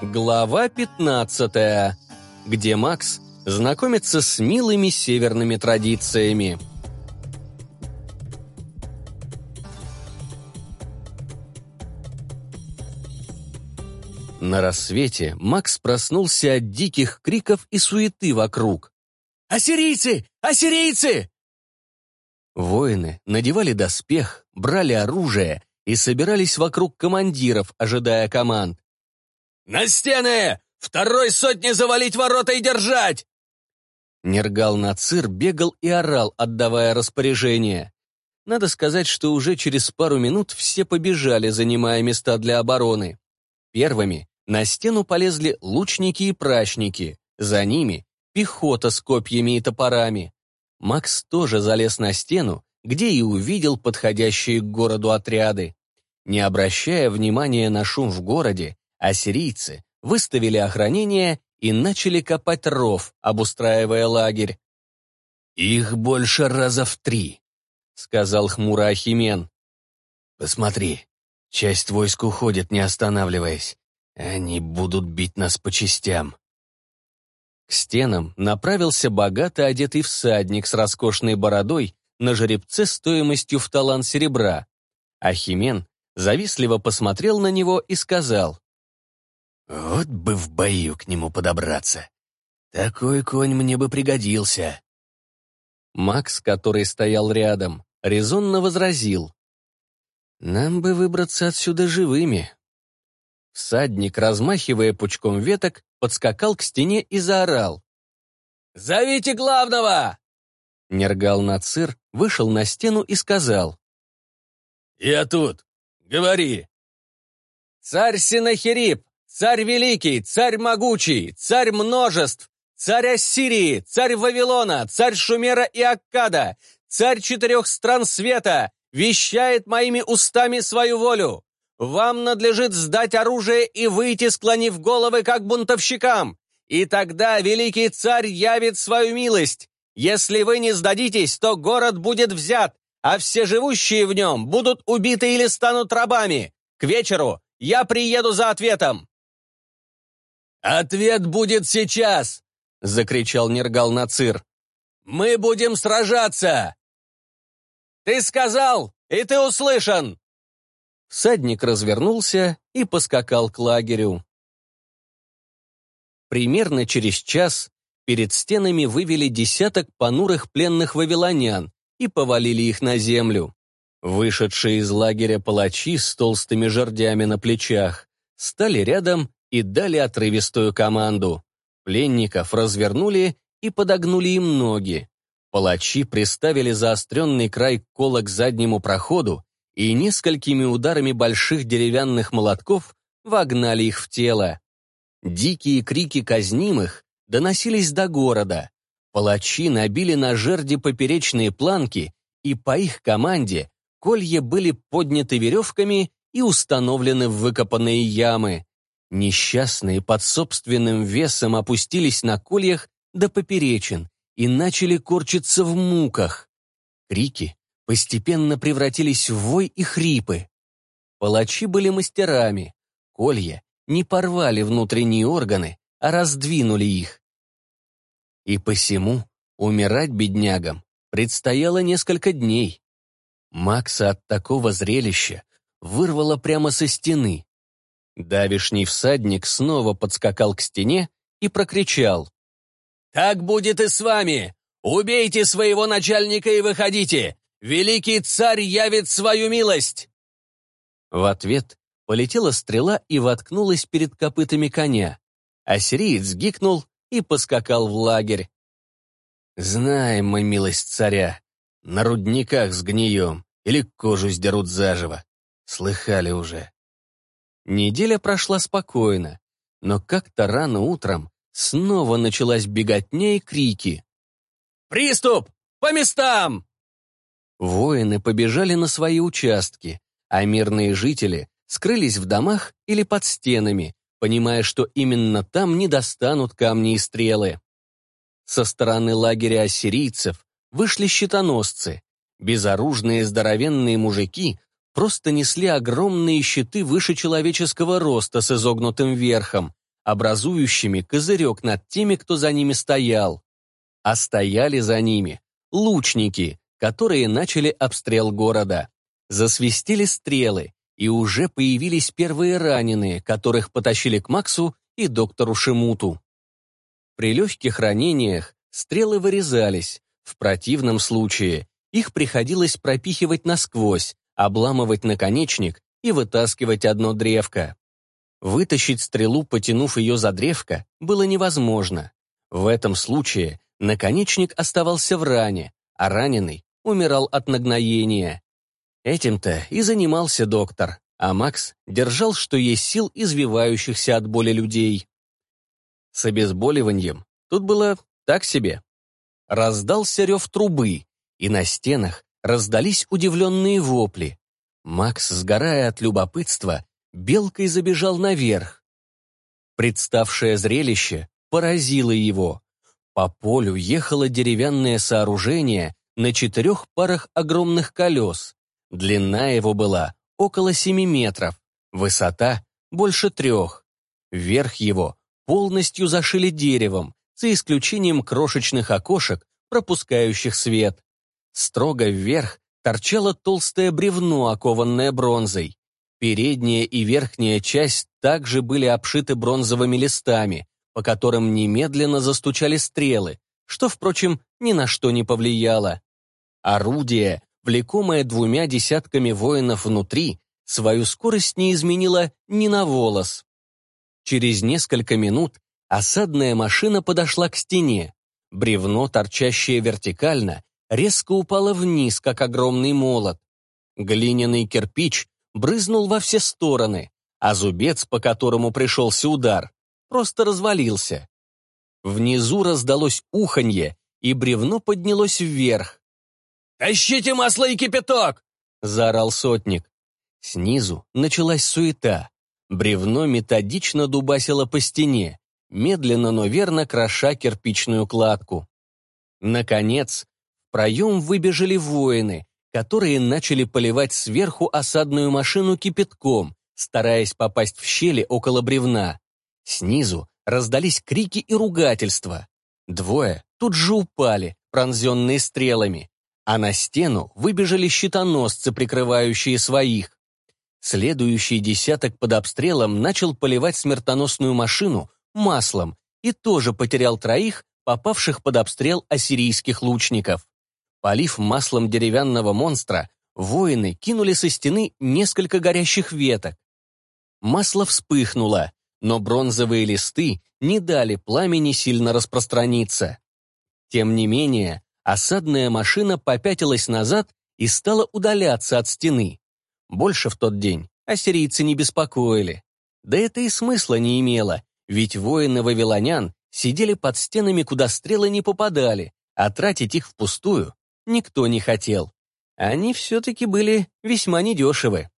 Глава 15, где Макс знакомится с милыми северными традициями. На рассвете Макс проснулся от диких криков и суеты вокруг. «Ассирийцы! Ассирийцы!» Воины надевали доспех, брали оружие и собирались вокруг командиров, ожидая команд. «На стены! Второй сотни завалить ворота и держать!» Нергал Нацир бегал и орал, отдавая распоряжение. Надо сказать, что уже через пару минут все побежали, занимая места для обороны. Первыми на стену полезли лучники и прачники, за ними — пехота с копьями и топорами. Макс тоже залез на стену, где и увидел подходящие к городу отряды. Не обращая внимания на шум в городе, Ассирийцы выставили охранение и начали копать ров, обустраивая лагерь. «Их больше раза в три», — сказал хмуро Ахимен. «Посмотри, часть войск уходит, не останавливаясь. Они будут бить нас по частям». К стенам направился богато одетый всадник с роскошной бородой на жеребце стоимостью в талант серебра. Ахимен завистливо посмотрел на него и сказал, вот бы в бою к нему подобраться. Такой конь мне бы пригодился. Макс, который стоял рядом, резонно возразил. «Нам бы выбраться отсюда живыми». Всадник, размахивая пучком веток, подскакал к стене и заорал. «Зовите главного!» Нергал Нацир вышел на стену и сказал. «Я тут. Говори». «Царь Синахирип, Царь Великий, Царь Могучий, Царь Множеств, Царь Ассирии, Царь Вавилона, Царь Шумера и Аккада, Царь Четырех Стран Света, вещает моими устами свою волю. Вам надлежит сдать оружие и выйти, склонив головы, как бунтовщикам. И тогда великий царь явит свою милость. Если вы не сдадитесь, то город будет взят, а все живущие в нем будут убиты или станут рабами. К вечеру я приеду за ответом». «Ответ будет сейчас!» — закричал Нергал Нацир. «Мы будем сражаться!» «Ты сказал, и ты услышан!» Всадник развернулся и поскакал к лагерю. Примерно через час перед стенами вывели десяток понурых пленных вавилонян и повалили их на землю. Вышедшие из лагеря палачи с толстыми жердями на плечах стали рядом и дали отрывистую команду. Пленников развернули и подогнули им ноги. Палачи приставили заостренный край кола к заднему проходу и несколькими ударами больших деревянных молотков вогнали их в тело. Дикие крики казнимых доносились до города. Палачи набили на жерди поперечные планки, и по их команде колья были подняты веревками и установлены в выкопанные ямы. Несчастные под собственным весом опустились на кольях до поперечин и начали корчиться в муках. Крики постепенно превратились в вой и хрипы. Палачи были мастерами. Колья не порвали внутренние органы, а раздвинули их. И посему умирать беднягам предстояло несколько дней. Макса от такого зрелища вырвало прямо со стены. Давишний всадник снова подскакал к стене и прокричал. «Так будет и с вами! Убейте своего начальника и выходите! Великий царь явит свою милость!» В ответ полетела стрела и воткнулась перед копытами коня. Ассириец гикнул и поскакал в лагерь. «Знаем мы милость царя. На рудниках сгнием или кожу сдерут заживо. Слыхали уже. Неделя прошла спокойно, но как-то рано утром снова началась беготня и крики. «Приступ! По местам!» Воины побежали на свои участки, а мирные жители скрылись в домах или под стенами, понимая, что именно там не достанут камни и стрелы. Со стороны лагеря ассирийцев вышли щитоносцы, безоружные здоровенные мужики просто несли огромные щиты выше человеческого роста с изогнутым верхом, образующими козырек над теми, кто за ними стоял. А стояли за ними лучники, которые начали обстрел города. Засвистели стрелы, и уже появились первые раненые, которых потащили к Максу и доктору Шимуту. При легких ранениях стрелы вырезались, в противном случае их приходилось пропихивать насквозь, обламывать наконечник и вытаскивать одно древко. Вытащить стрелу, потянув ее за древко, было невозможно. В этом случае наконечник оставался в ране, а раненый умирал от нагноения. Этим-то и занимался доктор, а Макс держал, что есть сил извивающихся от боли людей. С обезболиванием тут было так себе. Раздался рев трубы, и на стенах Раздались удивленные вопли. Макс, сгорая от любопытства, белкой забежал наверх. Представшее зрелище поразило его. По полю ехало деревянное сооружение на четырех парах огромных колес. Длина его была около семи метров, высота больше трех. Верх его полностью зашили деревом, за исключением крошечных окошек, пропускающих свет. Строго вверх торчало толстое бревно, окованное бронзой. Передняя и верхняя часть также были обшиты бронзовыми листами, по которым немедленно застучали стрелы, что, впрочем, ни на что не повлияло. Орудие, влекомое двумя десятками воинов внутри, свою скорость не изменило ни на волос. Через несколько минут осадная машина подошла к стене. Бревно, торчащее вертикально, резко упала вниз, как огромный молот. Глиняный кирпич брызнул во все стороны, а зубец, по которому пришелся удар, просто развалился. Внизу раздалось уханье, и бревно поднялось вверх. «Тащите масло и кипяток!» — заорал сотник. Снизу началась суета. Бревно методично дубасило по стене, медленно, но верно кроша кирпичную кладку. Наконец, проем выбежали воины, которые начали поливать сверху осадную машину кипятком, стараясь попасть в щели около бревна. Снизу раздались крики и ругательства. Двое тут же упали, пронзенные стрелами, а на стену выбежали щитоносцы, прикрывающие своих. Следующий десяток под обстрелом начал поливать смертоносную машину маслом и тоже потерял троих, попавших под обстрел ассирийских лучников. Полив маслом деревянного монстра, воины кинули со стены несколько горящих веток. Масло вспыхнуло, но бронзовые листы не дали пламени сильно распространиться. Тем не менее, осадная машина попятилась назад и стала удаляться от стены. Больше в тот день ассирийцы не беспокоили. Да это и смысла не имело, ведь воины вавилонян сидели под стенами, куда стрелы не попадали, а тратить их впустую никто не хотел. Они все-таки были весьма недешевы.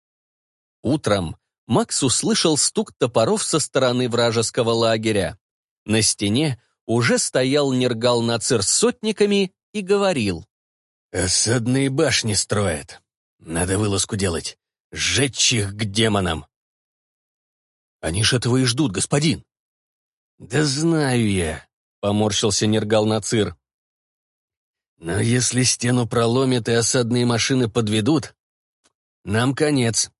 Утром Макс услышал стук топоров со стороны вражеского лагеря. На стене уже стоял Нергал Нацир с сотниками и говорил. «Осадные башни строят. Надо вылазку делать. Сжечь их к демонам». «Они ж этого и ждут, господин». «Да знаю я», — поморщился Нергал Нацир. Но если стену проломят и осадные машины подведут, нам конец.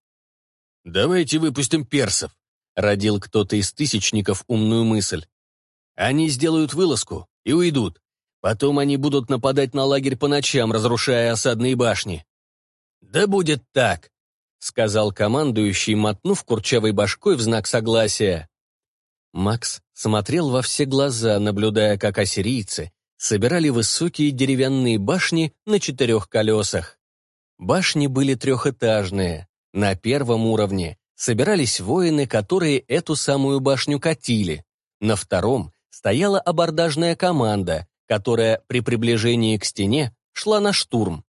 Давайте выпустим персов, родил кто-то из тысячников умную мысль. Они сделают вылазку и уйдут. Потом они будут нападать на лагерь по ночам, разрушая осадные башни. Да будет так, сказал командующий, мотнув курчавой башкой в знак согласия. Макс смотрел во все глаза, наблюдая, как ассирийцы собирали высокие деревянные башни на четырех колесах. Башни были трехэтажные. На первом уровне собирались воины, которые эту самую башню катили. На втором стояла абордажная команда, которая при приближении к стене шла на штурм.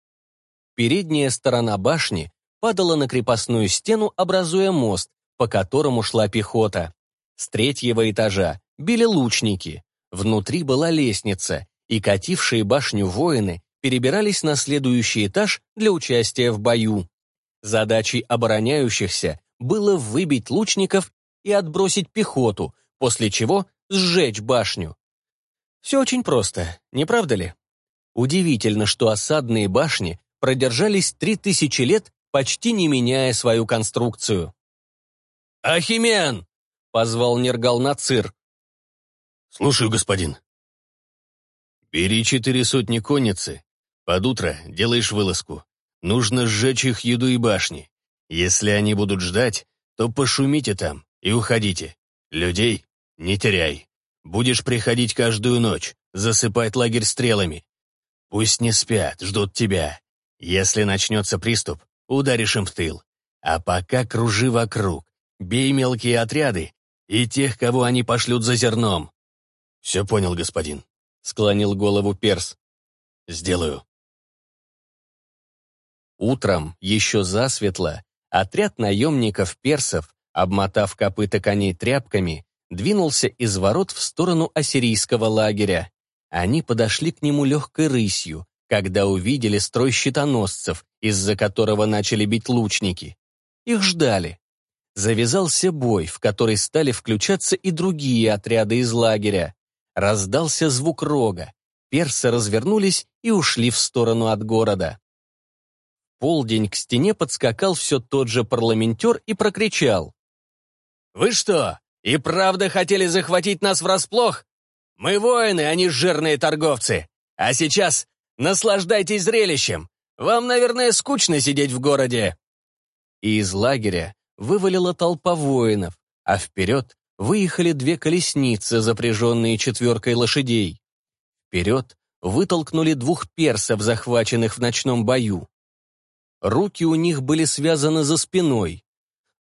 Передняя сторона башни падала на крепостную стену, образуя мост, по которому шла пехота. С третьего этажа били лучники. Внутри была лестница, и катившие башню воины перебирались на следующий этаж для участия в бою. Задачей обороняющихся было выбить лучников и отбросить пехоту, после чего сжечь башню. Все очень просто, не правда ли? Удивительно, что осадные башни продержались три тысячи лет, почти не меняя свою конструкцию. «Ахимен!» — позвал Нергал Нацир. «Слушаю, господин», «Бери четыре сотни конницы. Под утро делаешь вылазку. Нужно сжечь их еду и башни. Если они будут ждать, то пошумите там и уходите. Людей не теряй. Будешь приходить каждую ночь, засыпать лагерь стрелами. Пусть не спят, ждут тебя. Если начнется приступ, ударишь им в тыл. А пока кружи вокруг, бей мелкие отряды и тех, кого они пошлют за зерном. Все понял, господин. — склонил голову Перс. «Сделаю». Утром, еще засветло, отряд наемников-персов, обмотав копыта коней тряпками, двинулся из ворот в сторону ассирийского лагеря. Они подошли к нему легкой рысью, когда увидели строй щитоносцев, из-за которого начали бить лучники. Их ждали. Завязался бой, в который стали включаться и другие отряды из лагеря. Раздался звук рога. Персы развернулись и ушли в сторону от города. Полдень к стене подскакал все тот же парламентер и прокричал. «Вы что, и правда хотели захватить нас врасплох? Мы воины, а не жирные торговцы. А сейчас наслаждайтесь зрелищем. Вам, наверное, скучно сидеть в городе». И из лагеря вывалила толпа воинов, а вперед выехали две колесницы, запряженные четверкой лошадей. Вперед вытолкнули двух персов, захваченных в ночном бою. Руки у них были связаны за спиной.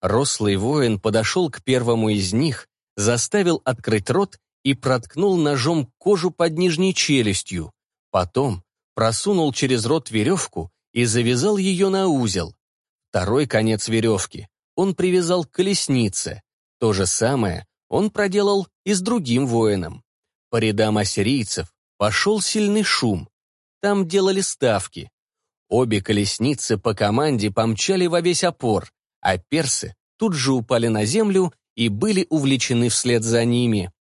Рослый воин подошел к первому из них, заставил открыть рот и проткнул ножом кожу под нижней челюстью. Потом просунул через рот веревку и завязал ее на узел. Второй конец веревки он привязал к колеснице. То же самое он проделал и с другим воином. По рядам ассирийцев пошел сильный шум. Там делали ставки. Обе колесницы по команде помчали во весь опор, а персы тут же упали на землю и были увлечены вслед за ними.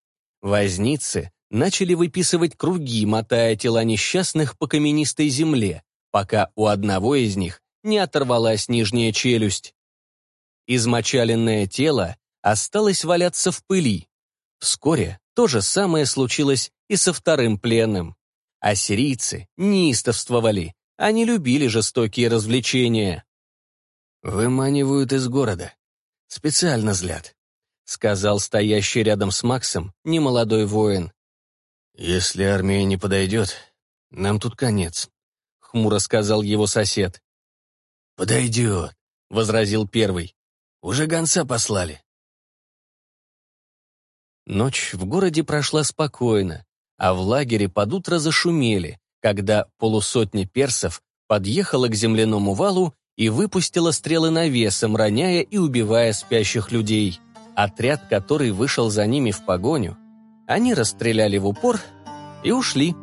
Возницы начали выписывать круги, мотая тела несчастных по каменистой земле, пока у одного из них не оторвалась нижняя челюсть. Измочаленное тело осталось валяться в пыли. Вскоре то же самое случилось и со вторым пленным. Ассирийцы неистовствовали, они любили жестокие развлечения. «Выманивают из города. Специально злят», — сказал стоящий рядом с Максом немолодой воин. «Если армия не подойдет, нам тут конец», — хмуро сказал его сосед. «Подойдет», — возразил первый. «Уже гонца послали. Ночь в городе прошла спокойно, а в лагере под утро зашумели, когда полусотни персов подъехала к земляному валу и выпустила стрелы навесом, роняя и убивая спящих людей. Отряд, который вышел за ними в погоню, они расстреляли в упор и ушли.